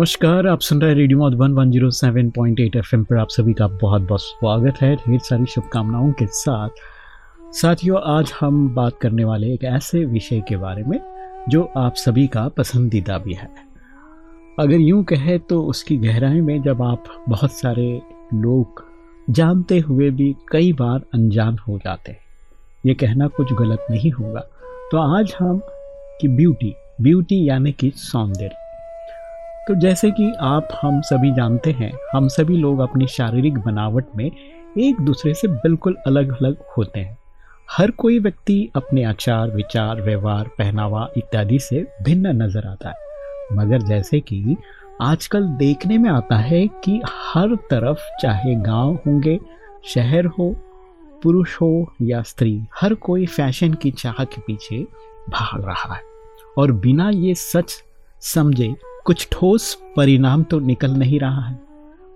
नमस्कार, आप सुन रहे रेडियो मधुबन 107.8 एफएम पर आप सभी का बहुत बहुत स्वागत है। ढेर सारी शुभकामनाओं के साथ। साथियों, आज हम बात करने वाले एक ऐसे विषय के बारे में जो आप सभी का पसंदीदा भी है। अगर यूँ कहे तो उसकी गहराई में जब आप बहुत सारे लोग जानते हुए भी कई बार अनजान हो जाते हैं, ये कहना कुछ गलत नहीं होगा। तो आज हम कि ब्यूटी ब्यूटी यानी कि सौंदर्य। तो जैसे कि आप हम सभी जानते हैं, हम सभी लोग अपनी शारीरिक बनावट में एक दूसरे से बिल्कुल अलग अलग होते हैं। हर कोई व्यक्ति अपने आचार, विचार, व्यवहार, पहनावा इत्यादि से भिन्न नज़र आता है। मगर जैसे कि आजकल देखने में आता है कि हर तरफ़ चाहे गाँव होंगे, शहर हो, पुरुष हो या स्त्री, हर कोई फ़ैशन की चाह के पीछे भाग रहा है। और बिना ये सच समझे कुछ ठोस परिणाम तो निकल नहीं रहा है।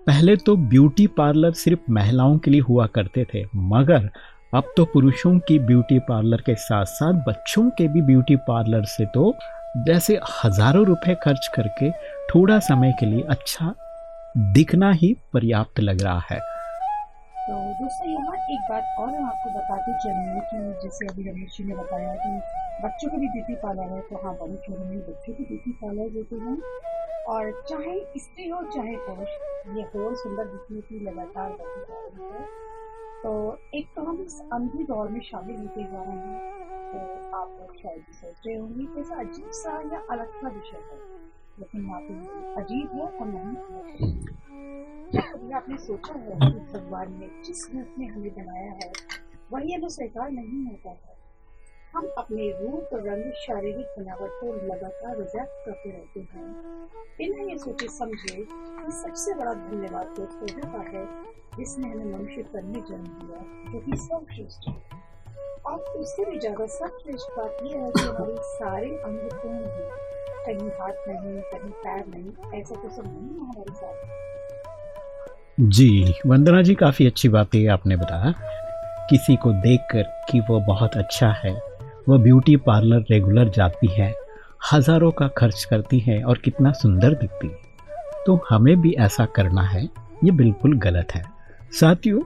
पहले तो ब्यूटी पार्लर सिर्फ़ महिलाओं के लिए हुआ करते थे, मगर अब तो पुरुषों की ब्यूटी पार्लर के साथ साथ बच्चों के भी ब्यूटी पार्लर से तो जैसे हज़ारों रुपए खर्च करके थोड़ा समय के लिए अच्छा दिखना ही पर्याप्त लग रहा है। तो दोस्तों यहाँ एक बात और हम आपको बताते चलेंगे कि जैसे अभी रमेश जी ने बताया कि बच्चों के भी ब्यूटी पार्लर है तो हाँ बड़े छोटे में बच्चों के ब्यूटी पार्लर होते हैं। और चाहे स्त्री हो, चाहे पुरुष, ये और सुंदर दिखने की लगातार बढ़ती जा रही है। तो एक तो हम इस अंधी दौर में शामिल होते जा रहे हैं तो आप लोग शायद सोच रहे होंगे कैसा अजीब सा या अलग सा विषय है। लेकिन पे अजीब है और नहीं आपने सोचा है कि भगवान ने जिस रूप में हमें बनाया है? वही हमें स्वीकार नहीं होता है। हम अपने रूप, रंग, शारीरिक बनावट को लगातार रिजेक्ट करते रहते हैं। बिना ये सोचे समझे कि सबसे बड़ा धन्यवाद तो खोजा का है, जिसने हमें मनुष्य करने जन्म दिया, जो कि सर्वश्रेष्ठ है। और उससे भी ज़्यादा सर्वश्रेष्ठ बात यह है कि हमारे सारे अंग पूर्ण हैं। कहीं हाथ नहीं, कहीं पैर नहीं, ऐसा तो सब नहीं है हमारे साथ। जी, वंदना जी, काफ़ी अच्छी बात है आपने बताया। किसी को देखकर कि वो बहुत अच्छा है, वो ब्यूटी पार्लर रेगुलर जाती है, हज़ारों का खर्च करती है और कितना सुंदर दिखती है। तो हमें भी ऐसा करना है, ये बिल्कुल गलत है। साथियों,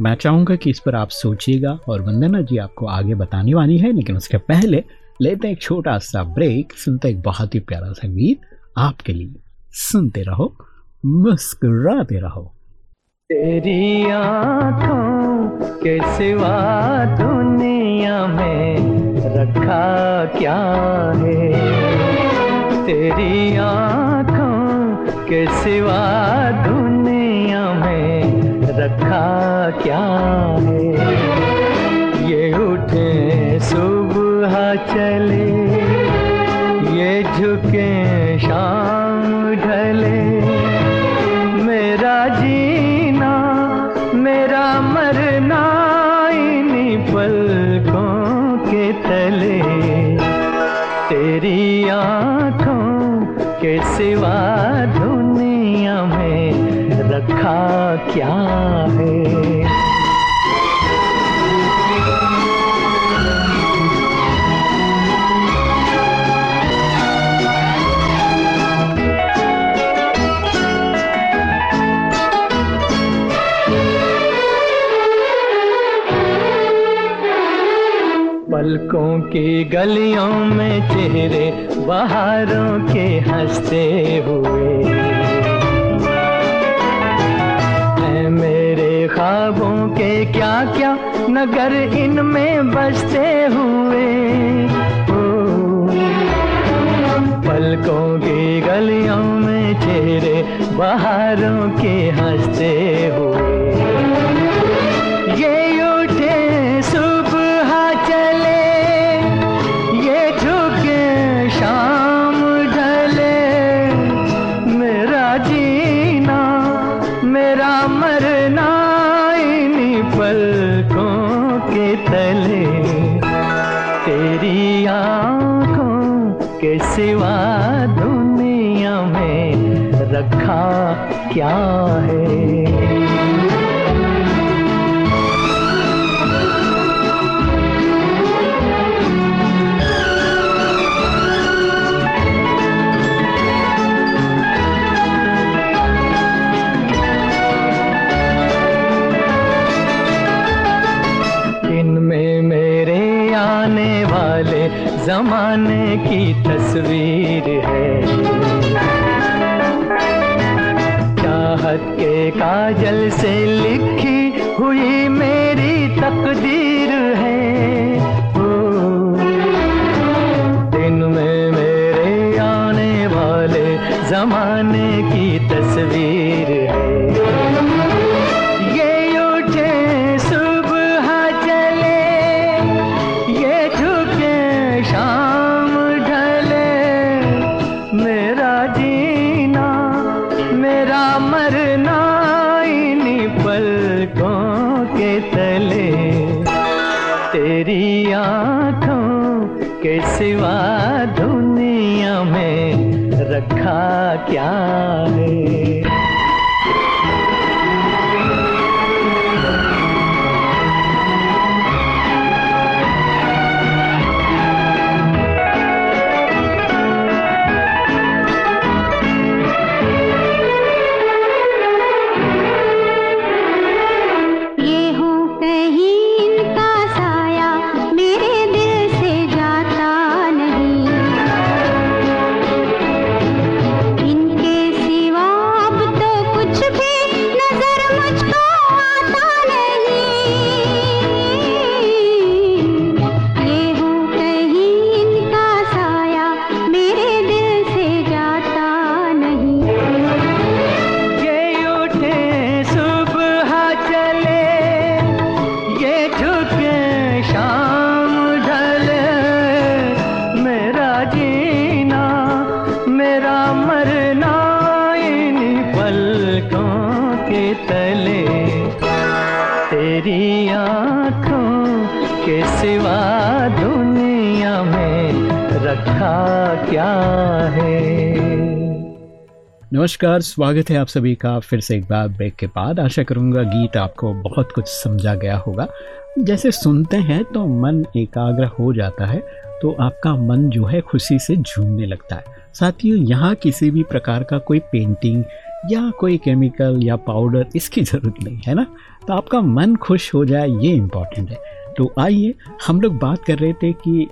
मैं चाहूँगा कि इस पर आप सोचिएगा और वंदना जी आपको आगे बताने वाली है, लेकिन उसके पहले लेते एक छोटा सा ब्रेक, सुनते एक बहुत ही प्यारा सा गीत आपके लिए। सुनते रहो, मुस्कुराते रहो। तेरी आँखों के सिवा दुनिया में रखा क्या है? तेरी आँखों के सिवा दुनिया में रखा क्या है? चले, ये झुके शाम ढले। मेरा जीना, मेरा मरना इन्हीं पलकों के तले। तेरी आँखों के सिवा दुनिया में रखा क्या की गलियों में चेहरे, बाहरों के हँसते हुए। है मेरे ख्वाबों के क्या क्या नगर इनमें बसते हुए। पलकों की गलियों में चेहरे, बाहरों के हँसते हुए। क्या है? के सिवा दुनिया में रखा क्या है? नमस्कार, स्वागत है आप सभी का फिर से एक बार ब्रेक के बाद। आशा करूँगा गीत आपको बहुत कुछ समझा गया होगा। जैसे सुनते हैं तो मन एकाग्र हो जाता है तो आपका मन जो है खुशी से झूमने लगता है। साथियों, यहाँ किसी भी प्रकार का कोई पेंटिंग या कोई केमिकल या पाउडर इसकी ज़रूरत नहीं, है ना? तो आपका मन खुश हो जाए, ये इम्पोर्टेंट है। तो आइए, हम लोग बात कर रहे थे कि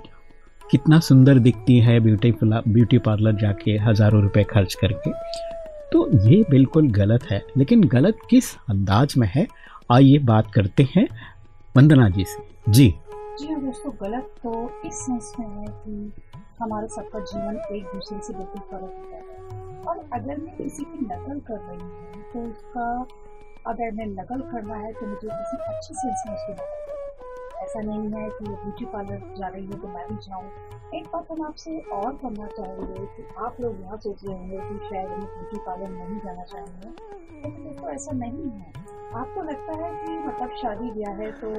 कितना सुंदर दिखती है ब्यूटी ब्यूटी पार्लर जाके हज़ारों रुपए खर्च करके। तो ये बिल्कुल गलत है, लेकिन गलत किस अंदाज में है? आइए बात करते हैं वंदना जी से। जी। जी हाँ दोस्तों, गलत तो इस सेंस में है कि हमारे सबका जीवन एक दूसरे से बिल्कुल फ़र्क होता है। और अगर मैं किसी की नकल कर रही हूँ तो उसका अगर मैं नकल करना है तो मुझे किसी अच्छे सेंस में उसकी नकल करनी। ऐसा नहीं है कि वो ब्यूटी पार्लर जा रही है तो मैं भी जाऊँ। एक बात हम आपसे और करना चाहेंगे कि आप लोग यहाँ सोच रहे होंगे कि शायद हम ब्यूटी पार्लर नहीं जाना चाहेंगे। लेकिन देखो, ऐसा नहीं है। आपको लगता है कि मतलब शादी ब्याह है तो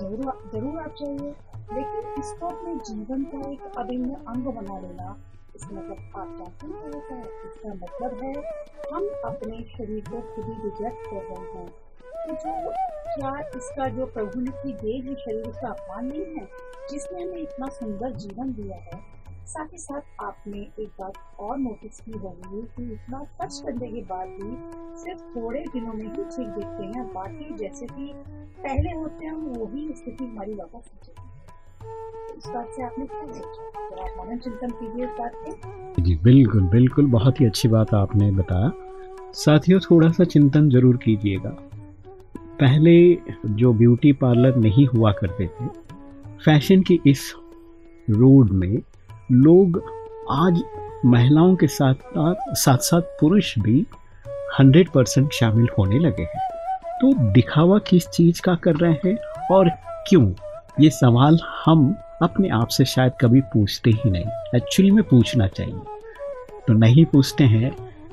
ज़रूर ज़रूर आप चाहिए लेकिन इसको अपने जीवन का एक अभिन्न अंग बना लेना, इसका मतलब आप जानते हैं होता इसका मतलब है हम अपने शरीर को खुद ही रिजेक्ट कर रहे हैं। जो क्या इसका जो प्रभु ने की दी है, शरीर का अपमान नहीं है, जिसने हमें इतना सुंदर जीवन दिया है? साथ ही साथ आपने एक बात और नोटिस की होगी कि इतना टच करने के बाद भी सिर्फ़ थोड़े दिनों में ही ठीक दिखते हैं। बाकी जैसे कि पहले होते हैं वही स्थिति हमारी वापस हो जाती इस बात से आपने क्या जरा आप चिंतन कीजिए इस बात पे। जी, बिल्कुल बिल्कुल, बहुत ही अच्छी बात आपने बताया। साथियों, थोड़ा सा चिंतन ज़रूर कीजिएगा। पहले जो ब्यूटी पार्लर नहीं हुआ करते थे, फ़ैशन की इस रोड में लोग आज महिलाओं के साथ साथ साथ पुरुष भी हंड्रेड परसेंट शामिल होने लगे हैं। तो दिखावा किस चीज़ का कर रहे हैं और क्यों? ये सवाल हम अपने आप से शायद कभी पूछते ही नहीं। एक्चुअली में पूछना चाहिए। तो नहीं पूछते हैं,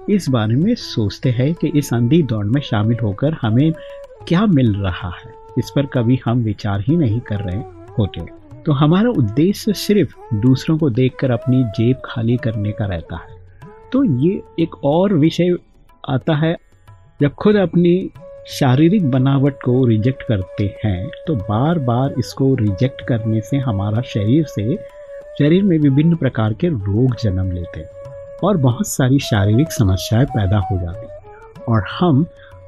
इस बारे में सोचते हैं कि इस अंधी दौड़ में शामिल होकर हमें क्या मिल रहा है? इस पर कभी हम विचार ही नहीं कर रहे होते। तो हमारा उद्देश्य सिर्फ़ दूसरों को देखकर अपनी जेब खाली करने का रहता है। तो ये एक और विषय आता है। जब खुद अपनी शारीरिक बनावट को रिजेक्ट करते हैं तो बार बार इसको रिजेक्ट करने से हमारा शरीर से, शरीर में विभिन्न प्रकार के रोग जन्म लेते हैं और बहुत सारी शारीरिक समस्याएँ पैदा हो जाती और हम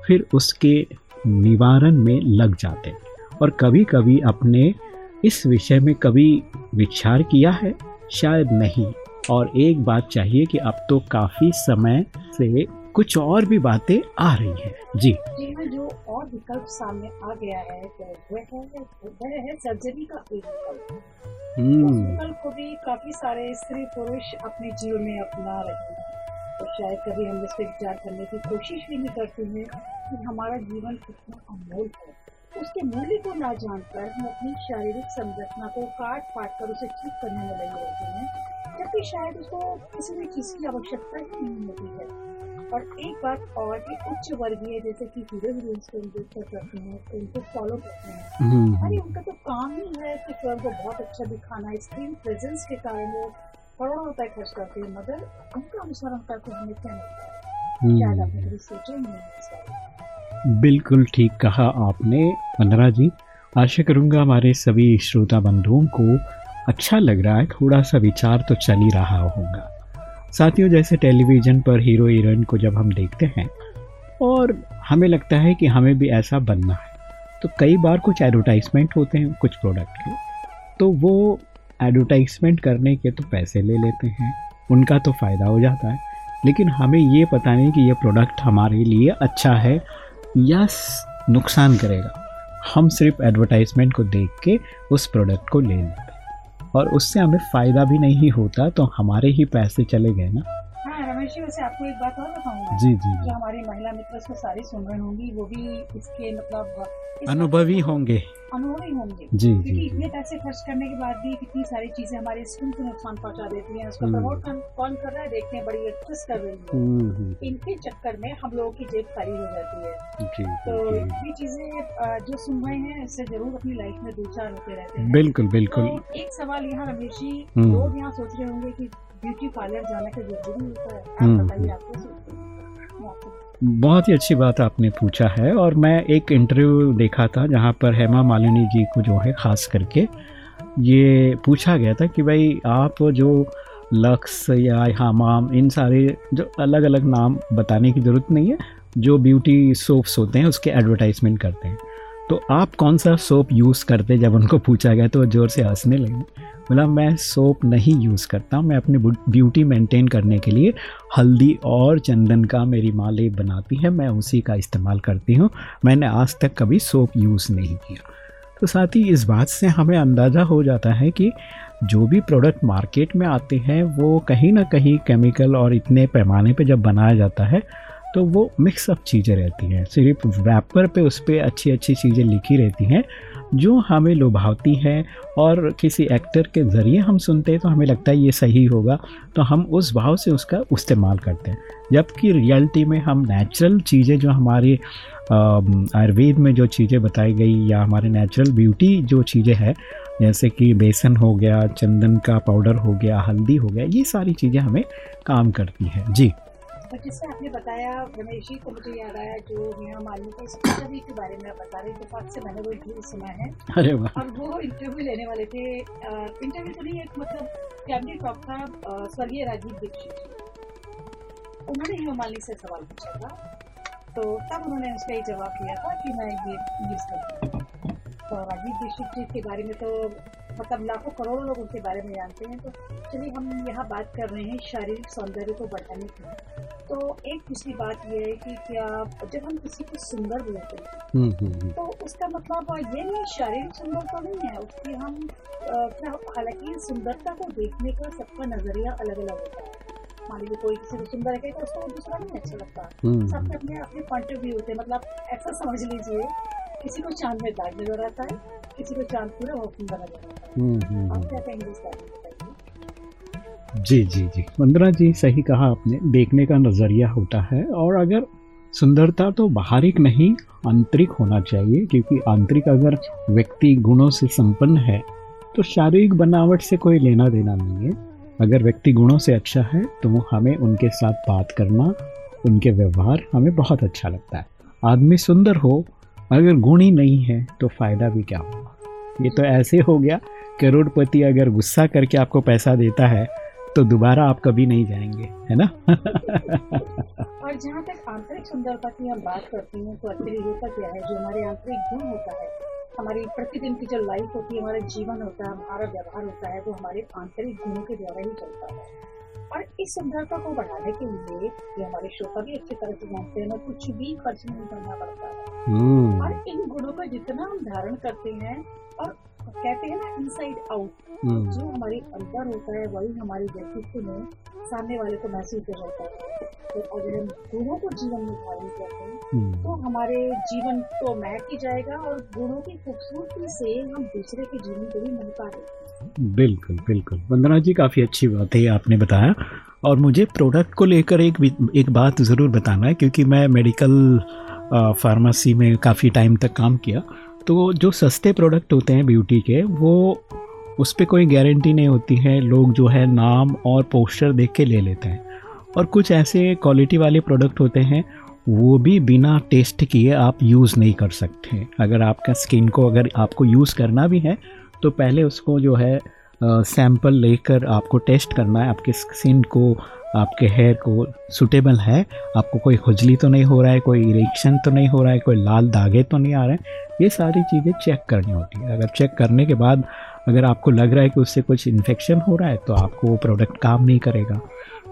फिर उसके निवारण में लग जाते और कभी कभी अपने इस विषय में कभी विचार किया है? शायद नहीं। और एक बात चाहिए कि अब तो काफ़ी समय से कुछ और भी बातें आ रही हैं। जी। जी हाँ जो और विकल्प सामने आ गया है वह है वह है सर्जरी का एक विकल्प। हम्म। विकल्प को भी काफ़ी सारे स्त्री पुरुष अपने जीवन में अपना रहे हैं। तो शायद कभी हम इस पर विचार करने की कोशिश भी नहीं करते हैं कि हमारा जीवन कितना अनमोल है। उसके मूल्य को ना जानकर हम अपनी शारीरिक संरचना को काट पाट कर उसे ठीक करने में लगे रहते हैं जबकि शायद उसको किसी भी चीज़ की आवश्यकता ही नहीं होती है। और एक बात और कि उच्च वर्गीय जैसे कि हीरो हीरोइंस को हम करते हैं उनको फॉलो करते हैं। हम्म, अरे उनका तो काम ही है कि स्वयं को बहुत अच्छा दिखाना स्क्रीन प्रेजेंस के कारण वो करोड़ों रुपए खर्च करते हैं मगर उनका अनुसरण करके हमें क्या मिलता है सोचा। बिल्कुल ठीक कहा आपने वंदना जी। आशा करूँगा हमारे सभी श्रोता बंधुओं को अच्छा लग रहा है थोड़ा सा विचार तो चल ही रहा होगा। साथियों जैसे टेलीविज़न पर हीरो हीरोइन को जब हम देखते हैं और हमें लगता है कि हमें भी ऐसा बनना है तो कई बार कुछ एडवर्टाइजमेंट होते हैं कुछ प्रोडक्ट के। तो वो एडवर्टाइजमेंट करने के तो पैसे ले लेते हैं। उनका तो फ़ायदा हो जाता है। लेकिन हमें ये पता नहीं कि यह प्रोडक्ट हमारे लिए अच्छा है या नुकसान करेगा। हम सिर्फ़ एडवर्टाइजमेंट को देख के उस प्रोडक्ट को ले लेते हैं। और उससे हमें फ़ायदा भी नहीं होता तो हमारे ही पैसे चले गए ना। रमेश वैसे आपको एक बात और बताऊँगा जी जी जो। हमारी महिला मित्र इसको सारी सुन रही होंगी वो भी इसके मतलब इस अनुभवी होंगे। अनुभवी होंगे। जी क्योंकि जी। इतने पैसे खर्च करने के बाद भी कितनी सारी चीज़ें हमारे स्किन को नुकसान पहुँचा देती हैं उसका हम्म। प्रमोट कौन कौन कर रहा है देखते हैं बड़ी एक्ट्रेस कर रही है। हम्म, हम्म, इनके चक्कर में हम लोगों की जेब खाली हो जाती है। जी तो ये चीज़ें जो सुन रहे हैं इससे ज़रूर अपनी लाइफ में दो चार होते रहते हैं। बिल्कुल बिल्कुल। तो एक सवाल यहाँ रमेश जी हम्म। लोग यहाँ सोच रहे होंगे कि ब्यूटी पार्लर जाना का ज़रूरी होता है हम्म, आप बताइए हम्म। आपको बहुत ही अच्छी बात आपने पूछा है और मैं एक इंटरव्यू देखा था जहाँ पर हेमा मालिनी जी को जो है ख़ास करके ये पूछा गया था कि भाई आप जो लक्स या हमाम इन सारे जो अलग अलग नाम बताने की ज़रूरत नहीं है जो ब्यूटी सोप्स होते हैं उसके एडवर्टाइजमेंट करते हैं। तो आप कौन सा सोप यूज़ करते जब उनको पूछा गया तो ज़ोर से हंसने लगे। बोला, मैं सोप नहीं यूज़ करता, मैं अपनी ब्यूटी मेंटेन करने के लिए हल्दी और चंदन का मेरी माँ लेप बनाती है, मैं उसी का इस्तेमाल करती हूँ। मैंने आज तक कभी सोप यूज़ नहीं किया। तो साथ ही इस बात से हमें अंदाज़ा हो जाता है कि जो भी प्रोडक्ट मार्केट में आते हैं, वो कहीं ना कहीं केमिकल और इतने पैमाने पे जब बनाया जाता है तो वो मिक्स अप चीज़ें रहती हैं। सिर्फ़ रैपर पे उस पर अच्छी अच्छी चीज़ें लिखी रहती हैं, जो हमें लुभावती हैं और किसी एक्टर के ज़रिए हम सुनते हैं तो हमें लगता है ये सही होगा तो हम उस भाव से उसका इस्तेमाल करते हैं। जबकि रियलिटी में हम नेचुरल चीज़ें जो हमारे आयुर्वेद में जो चीज़ें बताई गई या हमारे नेचुरल ब्यूटी जो चीज़ें हैं, जैसे कि बेसन हो गया, चंदन का पाउडर हो गया, हल्दी हो गया, ये सारी चीज़ें हमें काम करती हैं। जी। और जिससे आपने बताया? रमेश जी तो मुझे याद आया जो नेहा मालिनी के इंटरव्यू के बारे में आप बता रहे थे बात से मैंने वो इंटरव्यू सुना है। अरे और वो इंटरव्यू लेने वाले थे इंटरव्यू तो नहीं एक मतलब कैबिनेट टॉक था स्वर्गीय राजीव दीक्षित उन्होंने हेमा मालिनी से सवाल पूछा था तो तब उन्होंने उसका ये जवाब दिया था कि मैं ये यूज़ करती हूँ तो राजीव दीक्षित जी के बारे में तो मतलब लाखों करोड़ों लोग उनके बारे में जानते हैं। तो चलिए हम यहाँ बात कर रहे हैं शारीरिक सौंदर्य को बढ़ाने की। तो एक दूसरी बात यह है कि क्या जब हम किसी को सुंदर बोलते हैं हम्म, हम्म, हम्म, तो उसका मतलब ये नहीं शारीरिक सुंदरता नहीं है। उसकी हम क्या हालाँकि सुंदरता को देखने का सबका नज़रिया अलग अलग होता है। मान लीजिए कोई किसी को सुंदर है तो उसको दूसरा नहीं अच्छा लगता। सबके अपने अपने पॉइंट ऑफ़ व्यू होते हैं। मतलब ऐसा समझ लीजिए किसी को चाँद में दाग नज़र आता है हम्म, हम्म, हम्म। जी जी जी। वंदना जी सही कहा आपने। देखने का नज़रिया होता है और अगर सुंदरता तो बाहरिक नहीं आंतरिक होना चाहिए क्योंकि आंतरिक अगर व्यक्ति गुणों से संपन्न है तो शारीरिक बनावट से कोई लेना देना नहीं है। अगर व्यक्ति गुणों से अच्छा है तो हमें उनके साथ बात करना उनके व्यवहार हमें बहुत अच्छा लगता है। आदमी सुंदर हो अगर गुण ही नहीं है तो फ़ायदा भी क्या होगा? ये तो ऐसे हो गया, करोड़पति अगर गुस्सा करके आपको पैसा देता है तो दोबारा आप कभी नहीं जाएँगे, है ना? और जहाँ तक आंतरिक सुंदरता की हम बात करते हैं तो एक्चुअली होता क्या है? जो हमारे आंतरिक गुण होता है, हमारी प्रतिदिन की जो लाइफ होती है, हमारा जीवन होता है, हमारा व्यवहार होता है, वो हमारे आंतरिक गुणों के द्वारा ही चलता है। और इस सुंदरता को बढ़ाने के लिए ये हमारे श्रोता भी अच्छी तरह से जानते हैं ना कुछ भी खर्च नहीं करना पड़ता। है हम्म, और इन गुणों का जितना हम धारण करते हैं और कहते हैं ना इनसाइड आउट हम्म, जो हमारे अंदर होता है वही हमारे व्यक्तित्व में सामने वाले को महसूस हो जाता है। तो अगर हम गुणों को जीवन में धारण करते हैं हम्म, तो हमारे जीवन तो महक ही जाएगा और गुणों की खूबसूरती से हम दूसरे के जीवन को भी महका देते बिल्कुल बिल्कुल। वंदना जी काफ़ी अच्छी बात है आपने बताया। और मुझे प्रोडक्ट को लेकर एक एक बात ज़रूर बताना है क्योंकि मैं मेडिकल फार्मेसी में काफ़ी टाइम तक काम किया। तो जो सस्ते प्रोडक्ट होते हैं ब्यूटी के, वो उस पर कोई गारंटी नहीं होती है। लोग जो है नाम और पोस्टर देख के ले लेते हैं। और कुछ ऐसे क्वालिटी वाले प्रोडक्ट होते हैं, वो भी बिना टेस्ट किए आप यूज़ नहीं कर सकते। अगर आपका स्किन को अगर आपको यूज़ करना भी है तो पहले उसको जो है सैंपल लेकर आपको टेस्ट करना है, आपके स्किन को, आपके हेयर को सूटेबल है, आपको कोई खुजली तो नहीं हो रहा है, कोई इरेक्शन तो नहीं हो रहा है, कोई लाल दागे तो नहीं आ रहे हैं, ये सारी चीज़ें चेक करनी होती है। अगर चेक करने के बाद अगर आपको लग रहा है कि उससे कुछ इन्फेक्शन हो रहा है तो आपको वो प्रोडक्ट काम नहीं करेगा।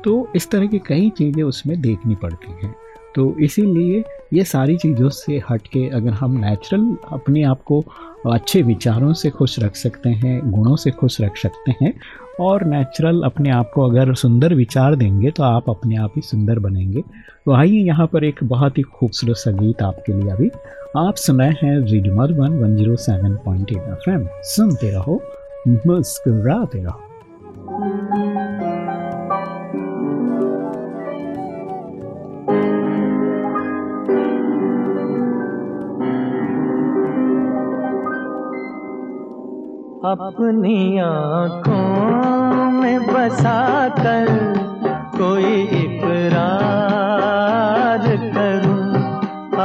तो इस तरह की कई चीज़ें उसमें देखनी पड़ती हैं। तो इसीलिए ये सारी चीज़ों से हट के अगर हम नेचुरल अपने आप को अच्छे विचारों से खुश रख सकते हैं, गुणों से खुश रख सकते हैं, और नेचुरल अपने आप को अगर सुंदर विचार देंगे तो आप अपने आप ही सुंदर बनेंगे। तो आइए यहाँ पर एक बहुत ही खूबसूरत सा गीत आपके लिए अभी। आप सुनाए हैं radio Madhuban one zero seven point eight F सुनते रहो, मुस्कुराते रहो। अपनी आँखों में बसा कर कोई इकरार करूँ।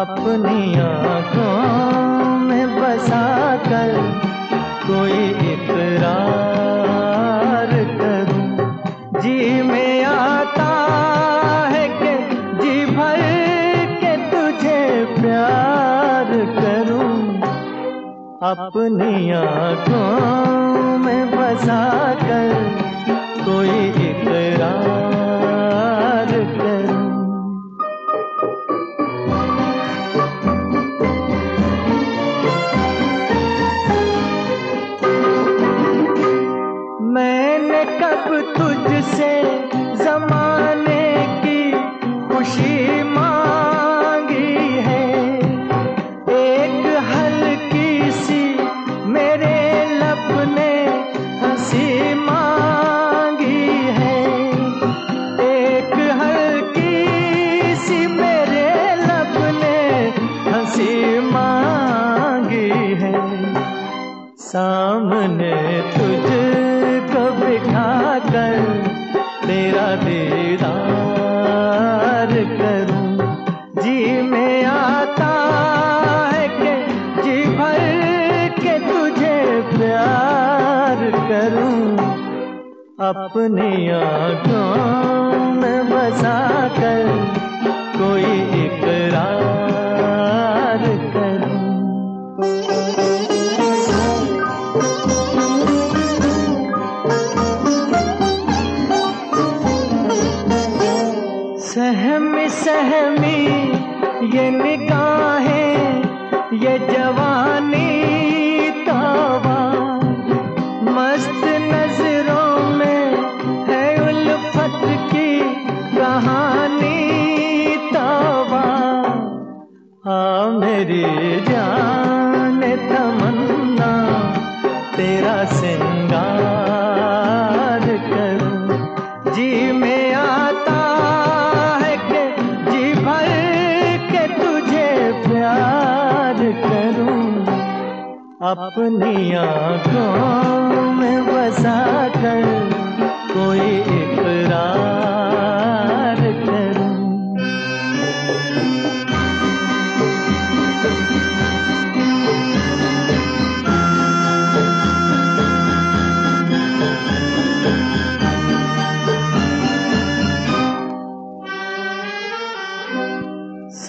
अपनी आँखों में बसा कर कोई इकरार करूँ। जी में अपनी आँखों में बसा कर कोई इकरार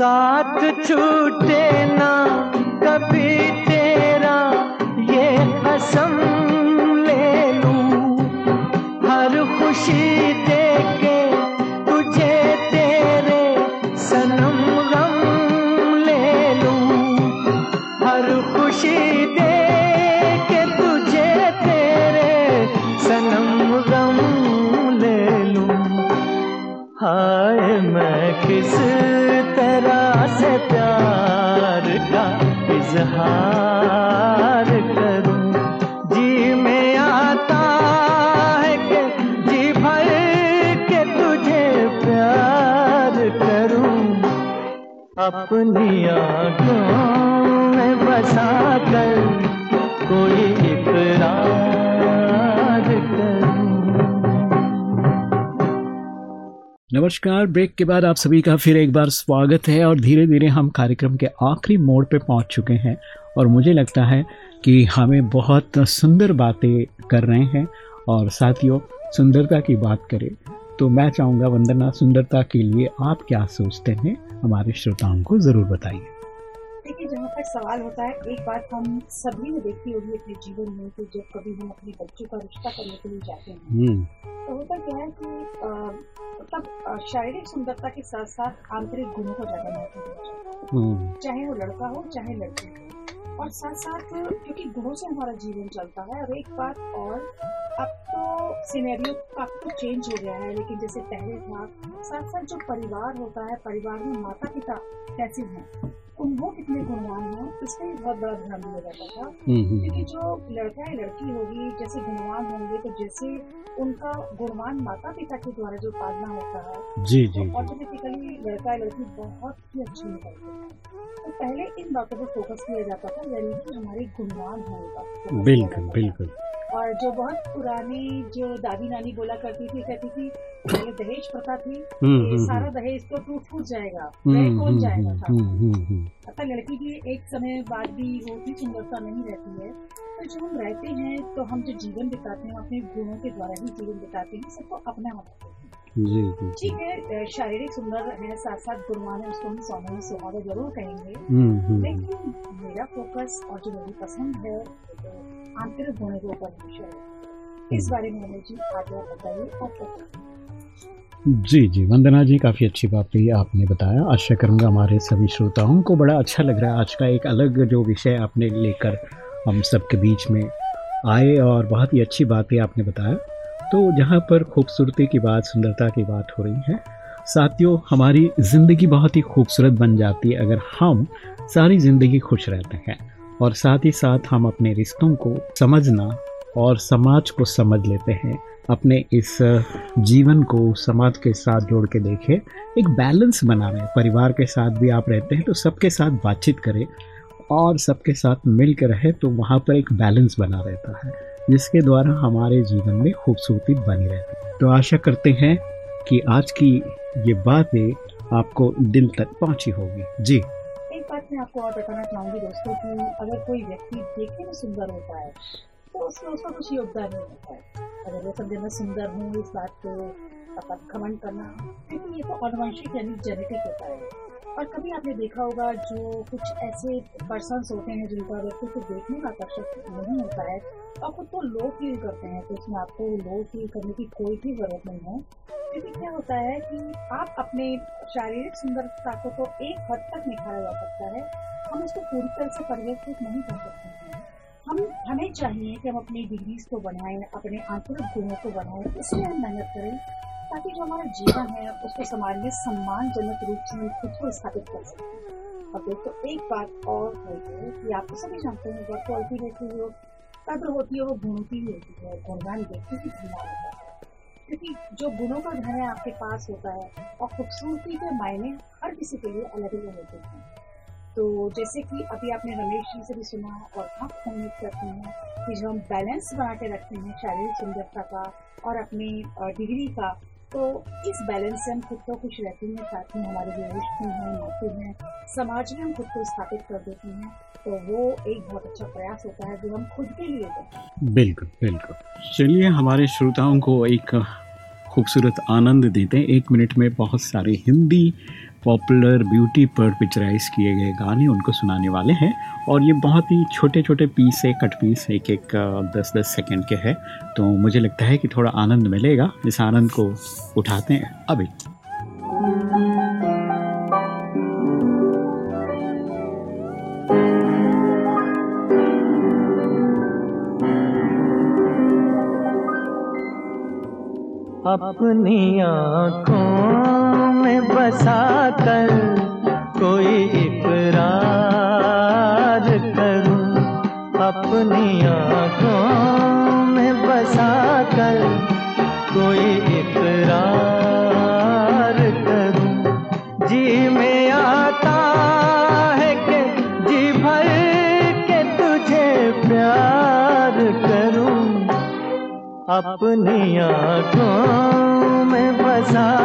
साथ छूटे बसा कर कोई नमस्कार, ब्रेक के बाद आप सभी का फिर एक बार स्वागत है और धीरे धीरे हम कार्यक्रम के आखिरी मोड़ पे पहुँच चुके हैं और मुझे लगता है कि हमें बहुत सुंदर बातें कर रहे हैं और साथियों, सुंदरता की बात करें। तो मैं चाहूँगा वंदना सुंदरता के लिए आप क्या सोचते हैं? हमारे श्रोताओं को ज़रूर बताइए। देखिए जहाँ तक सवाल होता है एक बात हम सभी ने देखी होगी अपने जीवन में कि जब कभी हम अपने बच्चों का रिश्ता करने के लिए जाते हैं हम्म, तो होता क्या है कि अ, मतलब शारीरिक सुंदरता के साथ साथ आंतरिक गुणों को ज़्यादा महत्व हम्म, चाहे वो लड़का हो चाहे लड़की हो। और साथ साथ क्योंकि गुणों से हमारा जीवन चलता है, और एक बात और, अब तो सिनेरियो काफ़ी तो चेंज हो गया है, लेकिन जैसे पहले था साथ साथ जो परिवार होता है, परिवार में माता पिता कैसे हैं? उन वो कितने गुणवान हैं? इस पर भी बहुत बड़ा ध्यान दिया जाता था। हम्म, हम्म, क्योंकि जो लड़का या लड़की होगी जैसे गुणवान होंगे तो जैसे उनका गुणवान माता पिता के द्वारा जो पालना होता है जी जी ऑटोमेटिकली लड़का या लड़की बहुत ही अच्छी निकलते हैं। तो पहले इन बातों पर फोकस किया जाता था यानी कि हमारे गुणवान होने का। बिल्कुल बिल्कुल। और जो बहुत पुरानी जो दादी नानी बोला करती थी कहती थी पहले दहेज प्रथा थी हम्म, कि हम्म, सारा हम्म, दहेज तो टूट फूट जाएगा। कौन जाएगा था अतः लड़की की एक समय बाद भी वो भी सुंदरता नहीं रहती है। तो जो हम रहते हैं तो हम जो जीवन बिताते हैं अपने गुणों के द्वारा ही जीवन बिताते हैं सबको अपना बनाते हैं। जी ठीक है शारीरिक सुंदर है साथ साथ गुणवान है उसको हम सौम्य सुहागा ज़रूर कहेंगे। हम्म, हम्म, लेकिन मेरा फोकस और जो मेरी पसंद है तो आंतरिक गुणों के ऊपर विषय है। इस बारे में हमें जी आप बताइए और जी जी वंदना जी काफ़ी अच्छी बात कही आपने बताया। आशा करूँगा हमारे सभी श्रोताओं को बड़ा अच्छा लग रहा है। आज का एक अलग जो विषय आपने लेकर हम सबके बीच में आए और बहुत ही अच्छी बात बातें आपने बताया। तो जहाँ पर खूबसूरती की बात, सुंदरता की बात हो रही है, साथियों, हमारी ज़िंदगी बहुत ही खूबसूरत बन जाती है अगर हम सारी ज़िंदगी खुश रहते हैं और साथ ही साथ हम अपने रिश्तों को समझना और समाज को समझ लेते हैं। अपने इस जीवन को समाज के साथ जोड़ के देखें, एक बैलेंस बना रहे परिवार के साथ भी आप रहते हैं तो सबके साथ बातचीत करें और सबके साथ मिल के रहे तो वहाँ पर एक बैलेंस बना रहता है। जिसके द्वारा हमारे जीवन में खूबसूरती बनी रहती है। तो आशा करते हैं कि आज की ये बातें आपको दिल तक पहुँची होगी। जी। एक बात मैं आपको और बताना चाहूँगी दोस्तों कि अगर कोई व्यक्ति देखने में सुंदर होता है तो उसमें उसका कुछ योगदान नहीं होता है। अगर वो समझे मैं सुंदर हूँ, इस बात को घमंड करना, क्योंकि ये तो अनुवंशिक यानी जेनेटिक होता है। और कभी आपने देखा होगा जो कुछ ऐसे पर्सन होते हैं जिनका व्यक्ति को देखने का आकर्षक नहीं होता है और खुद को लो फील करते हैं तो इसमें आपको लो फील करने की कोई भी ज़रूरत नहीं है। क्योंकि क्या होता है कि आप अपने शारीरिक सुंदरता को तो एक हद तक निखारा जा सकता है। हम उसको पूरी तरह से परिवर्तित नहीं कर सकते हम, हमें चाहिए कि हम अपनी डिग्रीज को बढ़ाएँ, अपने आंतरिक गुणों को बढ़ाएँ, इसलिए हम मेहनत करें, ताकि जो हमारा जीवन है, उसको समाज में सम्मानजनक रूप से खुद को स्थापित कर सकें। अब देखो, एक बात और है कि आप तो सभी जानते हैं जब क्वालिटी रहती है कद्र होती है, वो गुणों की होती है गुणगान व्यक्ति की धुना होता है। क्योंकि जो गुणों का धन है आपके पास होता है, और खूबसूरती के मायने हर किसी के लिए अलग अलग होते हैं। तो जैसे कि अभी आपने रमेश जी से भी सुना और हम उम्मीद करते हैं कि जो हम बैलेंस बना के रखते हैं, शारीरिक सुंदरता का और अपनी डिग्री का तो इस बैलेंस से हम खुद को खुश रहते हैं, साथ में हमारे जो रिश्ते हैं नाते हैं, समाज में हम खुद को स्थापित कर देते हैं तो वो एक बहुत अच्छा प्रयास होता है जो हम खुद के लिए करते हैं। बिल्कुल बिल्कुल। चलिए, हमारे श्रोताओं को एक खूबसूरत आनंद देते हैं। एक मिनट में बहुत सारे हिंदी पॉपुलर ब्यूटी पर पिक्चराइज किए गए गाने उनको सुनाने वाले हैं। और ये बहुत ही छोटे छोटे पीस है कट पीस एक एक दस दस सेकेंड के हैं। तो मुझे लगता है कि थोड़ा आनंद मिलेगा। इस आनंद को उठाते हैं। अभी। अपनी आँखों में बसा कर कोई इकरार करूँ? अपनी आँखों में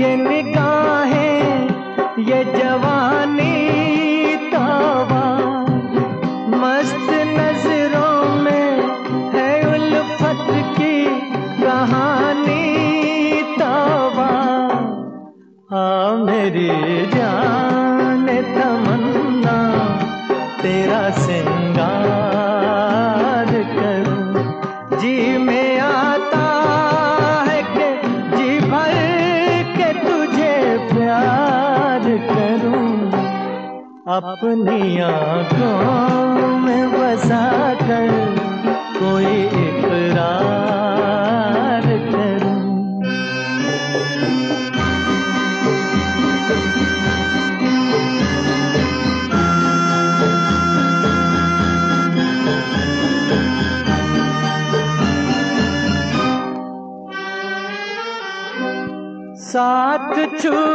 ये अपनी आँखों में बसा कर कोई इकरार करूँ। साथ छूटे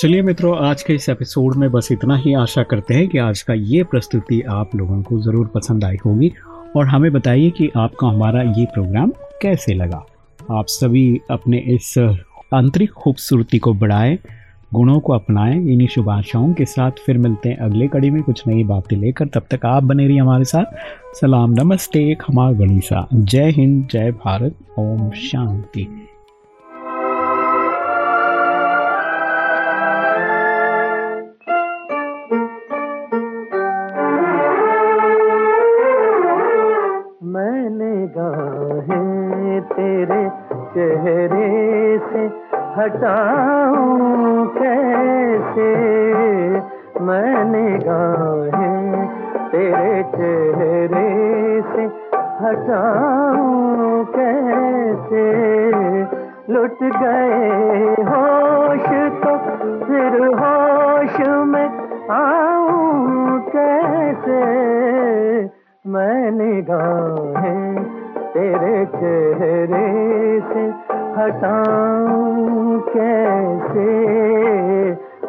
चलिए मित्रों, आज के इस एपिसोड में बस इतना ही आशा करते हैं कि आज का ये प्रस्तुति आप लोगों को ज़रूर पसंद आई होगी। और हमें बताइए कि आपका हमारा ये प्रोग्राम कैसे लगा। आप सभी अपने इस आंतरिक खूबसूरती को बढ़ाएँ, गुणों को अपनाएँ, इन्हीं शुभ आशाओं के साथ फिर मिलते हैं अगले कड़ी में कुछ नई बातें लेकर। तब तक आप बने रहिए हमारे साथ। सलाम, नमस्ते, खमा गणिसा जय हिंद, जय भारत, ओम शांति।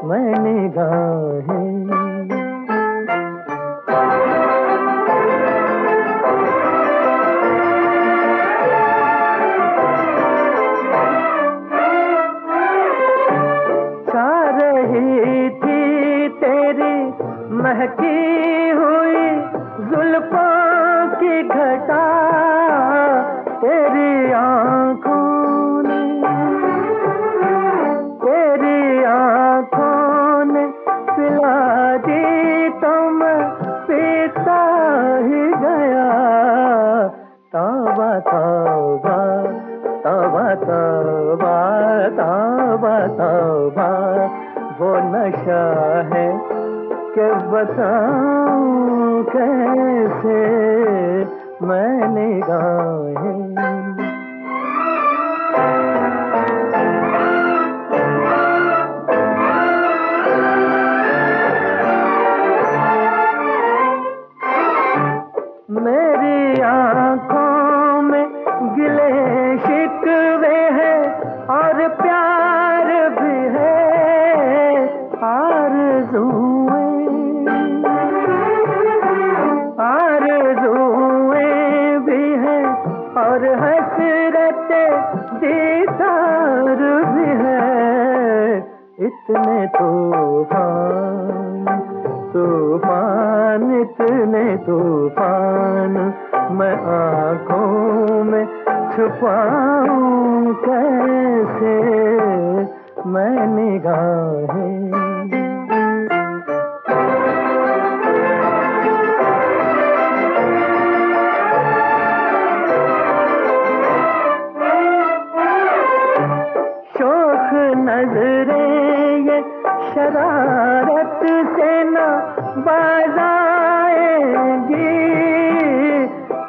मैंने मैं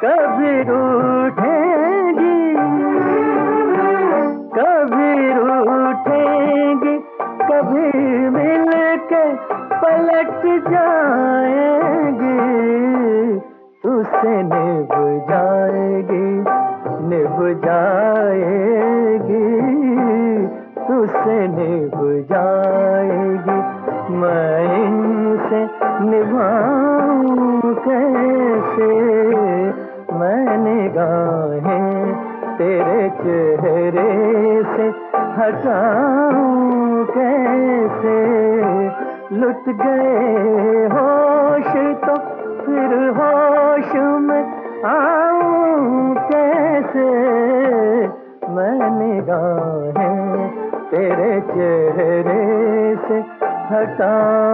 कभी रूठेगी कभी रूठेगी कभी मिलके पलट जाए। बताऊँ कैसे लुट गए होश तो फिर होश में आऊँ, कैसे? मैंने गाहें तेरे चेहरे से हटाऊं।